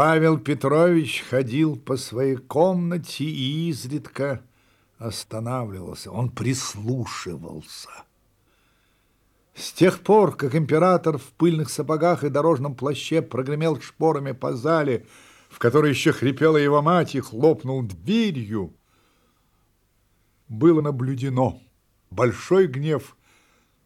Павел Петрович ходил по своей комнате и изредка останавливался. Он прислушивался. С тех пор, как император в пыльных сапогах и дорожном плаще прогремел шпорами по зале, в которой еще хрипела его мать и хлопнул дверью, было наблюдено. Большой гнев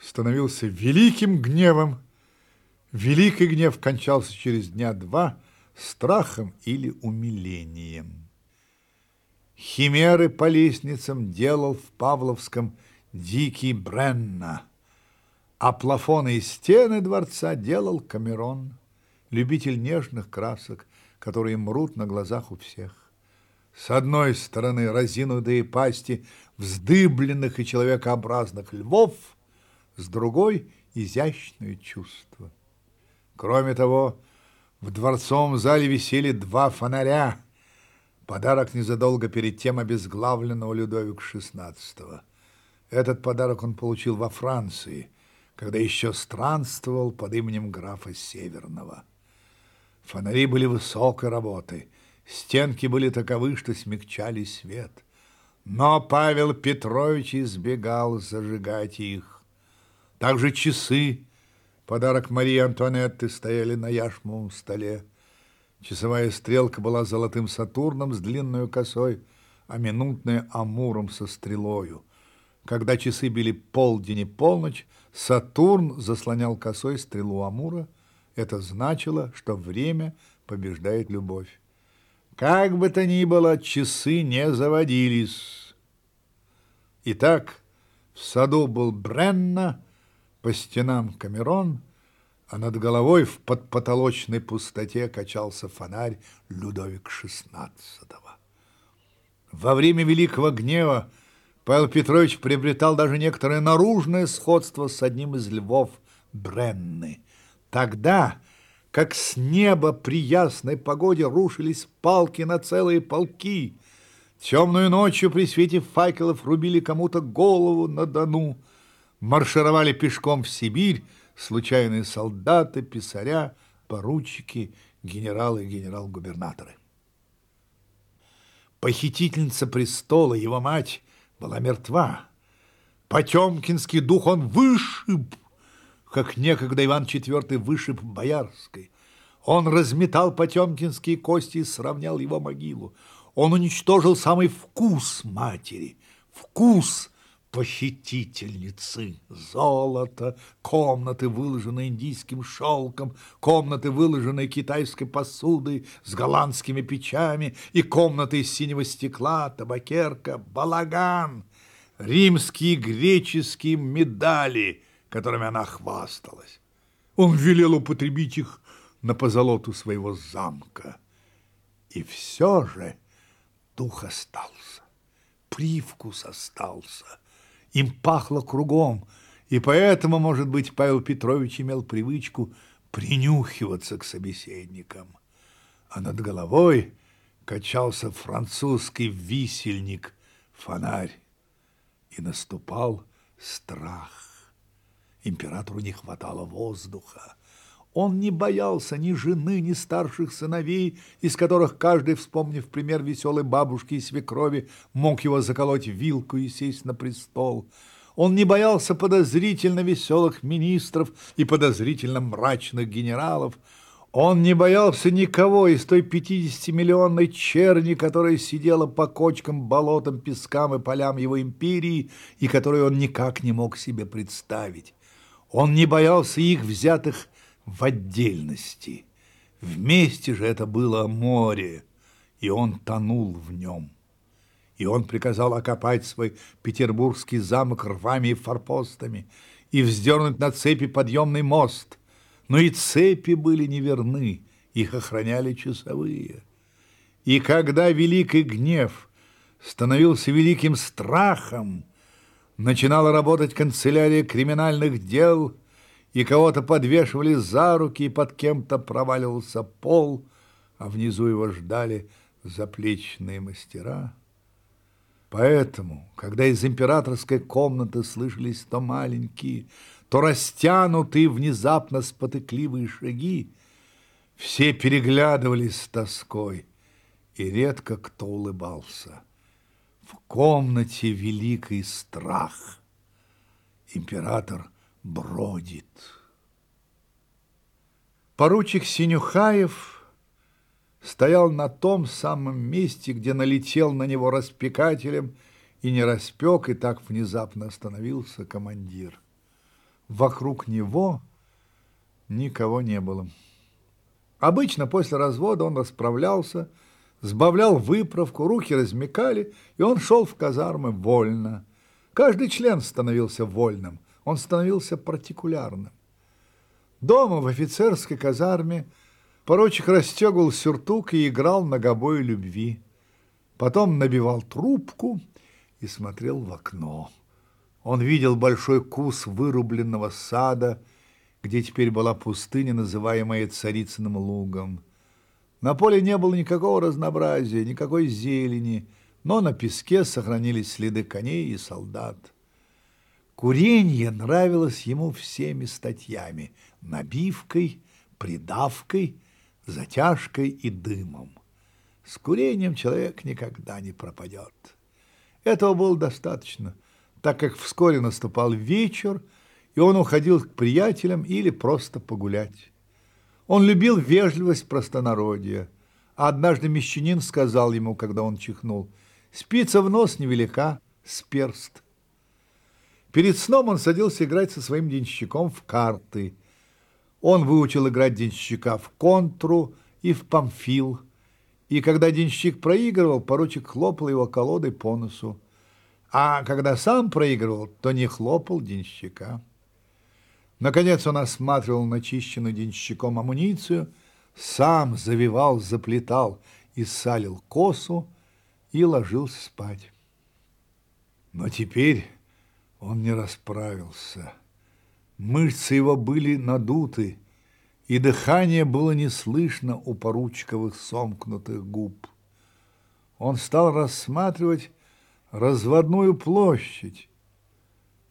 становился великим гневом. Великий гнев кончался через дня два страхом или умилением. Химеры по лестницам делал в Павловском дикий Бренна, а плафоны и стены дворца делал Камерон, любитель нежных красок, которые мрут на глазах у всех. С одной стороны разинутые пасти вздыбленных и человекообразных львов, с другой – изящное чувство. Кроме того, в дворцовом зале висели два фонаря, подарок незадолго перед тем обезглавленного Людовика XVI. Этот подарок он получил во Франции, когда еще странствовал под именем графа Северного. Фонари были высокой работы – Стенки были таковы, что смягчали свет. Но Павел Петрович избегал зажигать их. Также часы, подарок Марии Антуанетты, стояли на яшмовом столе. Часовая стрелка была золотым Сатурном с длинной косой, а минутная Амуром со стрелою. Когда часы били полдень и полночь, Сатурн заслонял косой стрелу Амура. Это значило, что время побеждает любовь. Как бы то ни было, часы не заводились. Итак, в саду был Бренна, по стенам Камерон, а над головой в подпотолочной пустоте качался фонарь Людовик XVI. Во время Великого Гнева Павел Петрович приобретал даже некоторое наружное сходство с одним из львов Бренны. Тогда как с неба при ясной погоде рушились палки на целые полки. Темную ночью при свете факелов рубили кому-то голову на Дону. Маршировали пешком в Сибирь случайные солдаты, писаря, поручики, генералы и генерал-губернаторы. Похитительница престола, его мать, была мертва. Потемкинский дух он вышиб, как некогда Иван IV вышиб Боярской. Он разметал потемкинские кости и сравнял его могилу. Он уничтожил самый вкус матери, вкус похитительницы. Золото, комнаты, выложенные индийским шелком, комнаты, выложенные китайской посудой с голландскими печами и комнаты из синего стекла, табакерка, балаган, римские греческие медали – которыми она хвасталась. Он велел употребить их на позолоту своего замка. И все же дух остался, привкус остался, им пахло кругом, и поэтому, может быть, Павел Петрович имел привычку принюхиваться к собеседникам. А над головой качался французский висельник, фонарь, и наступал страх. Императору не хватало воздуха. Он не боялся ни жены, ни старших сыновей, из которых каждый, вспомнив пример веселой бабушки и свекрови, мог его заколоть вилку и сесть на престол. Он не боялся подозрительно веселых министров и подозрительно мрачных генералов. Он не боялся никого из той 50-миллионной черни, которая сидела по кочкам, болотам, пескам и полям его империи, и которую он никак не мог себе представить. Он не боялся их, взятых в отдельности. Вместе же это было море, и он тонул в нем. И он приказал окопать свой петербургский замок рвами и форпостами и вздернуть на цепи подъемный мост. Но и цепи были неверны, их охраняли часовые. И когда великий гнев становился великим страхом, начинала работать канцелярия криминальных дел, и кого-то подвешивали за руки, и под кем-то проваливался пол, а внизу его ждали заплечные мастера. Поэтому, когда из императорской комнаты слышались то маленькие, то растянутые внезапно спотыкливые шаги, Все переглядывались с тоской, и редко кто улыбался. В комнате великий страх. Император бродит. Поручик Синюхаев стоял на том самом месте, где налетел на него распекателем и не распек, и так внезапно остановился командир. Вокруг него никого не было. Обычно после развода он расправлялся, сбавлял выправку, руки размекали, и он шел в казармы вольно. Каждый член становился вольным, он становился партикулярным. Дома в офицерской казарме поручик расстегивал сюртук и играл на любви. Потом набивал трубку и смотрел в окно. Он видел большой кус вырубленного сада, где теперь была пустыня, называемая Царицыным лугом. На поле не было никакого разнообразия, никакой зелени, но на песке сохранились следы коней и солдат. Курение нравилось ему всеми статьями – набивкой, придавкой, затяжкой и дымом. С курением человек никогда не пропадет. Этого было достаточно, так как вскоре наступал вечер, и он уходил к приятелям или просто погулять. Он любил вежливость простонародья, а однажды мещанин сказал ему, когда он чихнул, «Спица в нос невелика, с перст». Перед сном он садился играть со своим денщиком в карты. Он выучил играть денщика в контру и в памфил. И когда денщик проигрывал, поручик хлопал его колодой по носу. А когда сам проигрывал, то не хлопал денщика. Наконец он осматривал начищенную денщиком амуницию, сам завивал, заплетал и салил косу и ложился спать. Но теперь он не расправился. Мышцы его были надуты, и дыхание было не слышно у поручковых сомкнутых губ. Он стал рассматривать разводную площадь,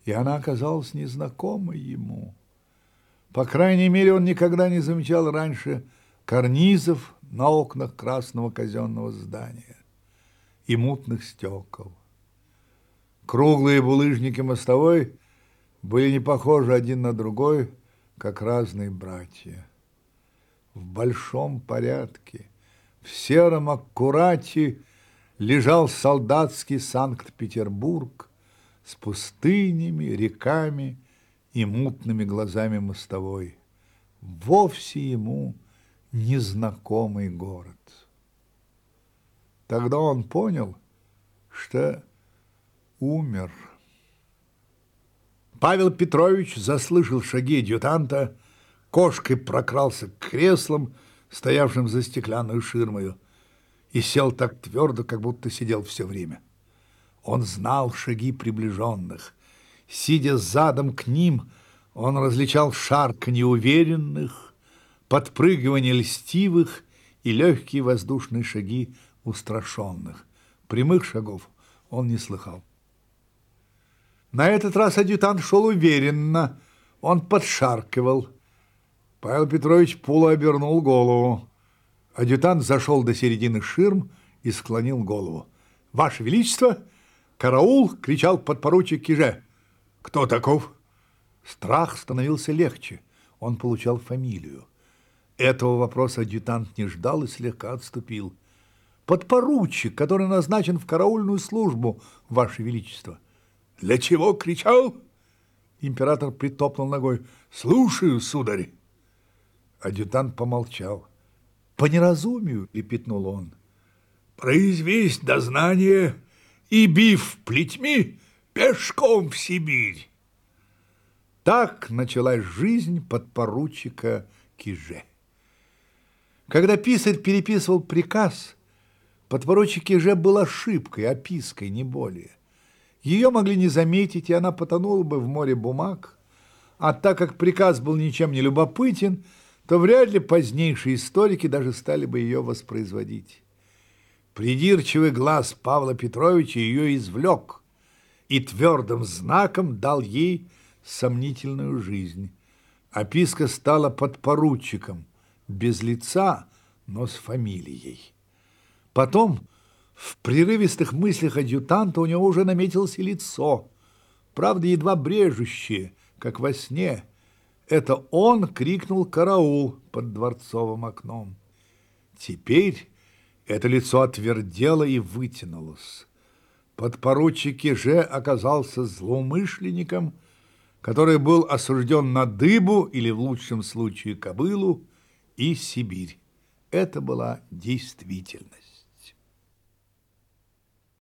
и она оказалась незнакомой ему. По крайней мере, он никогда не замечал раньше карнизов на окнах красного казенного здания и мутных стекол. Круглые булыжники мостовой были не похожи один на другой, как разные братья. В большом порядке, в сером аккурате лежал солдатский Санкт-Петербург с пустынями, реками и мутными глазами мостовой. Вовсе ему незнакомый город. Тогда он понял, что умер. Павел Петрович заслышал шаги адъютанта, кошкой прокрался к креслам, стоявшим за стеклянную ширмою, и сел так твердо, как будто сидел все время. Он знал шаги приближенных. Сидя задом к ним, он различал шарк неуверенных, подпрыгивание льстивых и легкие воздушные шаги устрашенных. Прямых шагов он не слыхал. На этот раз адъютант шел уверенно, он подшаркивал. Павел Петрович полуобернул голову. Адъютант зашел до середины ширм и склонил голову. «Ваше Величество!» «Караул!» — кричал подпоручик Киже. «Кто таков?» Страх становился легче. Он получал фамилию. Этого вопроса адъютант не ждал и слегка отступил. «Подпоручик, который назначен в караульную службу, Ваше Величество!» «Для чего кричал?» Император притопнул ногой. «Слушаю, сударь!» Адъютант помолчал. «По неразумию!» — лепетнул он. «Произвесть дознание и, бив плетьми, пешком в Сибирь!» Так началась жизнь подпоручика Киже. Когда писарь переписывал приказ, подпоручик Киже был ошибкой, опиской, не более. Ее могли не заметить, и она потонула бы в море бумаг. А так как приказ был ничем не любопытен, то вряд ли позднейшие историки даже стали бы ее воспроизводить. Придирчивый глаз Павла Петровича ее извлек и твердым знаком дал ей сомнительную жизнь. Описка стала подпоручиком, без лица, но с фамилией. Потом в прерывистых мыслях адъютанта у него уже наметилось лицо, правда, едва брежущее, как во сне. Это он крикнул «караул» под дворцовым окном. Теперь это лицо отвердело и вытянулось. Подпоручик же оказался злоумышленником, который был осужден на дыбу или, в лучшем случае, кобылу и Сибирь. Это была действительность.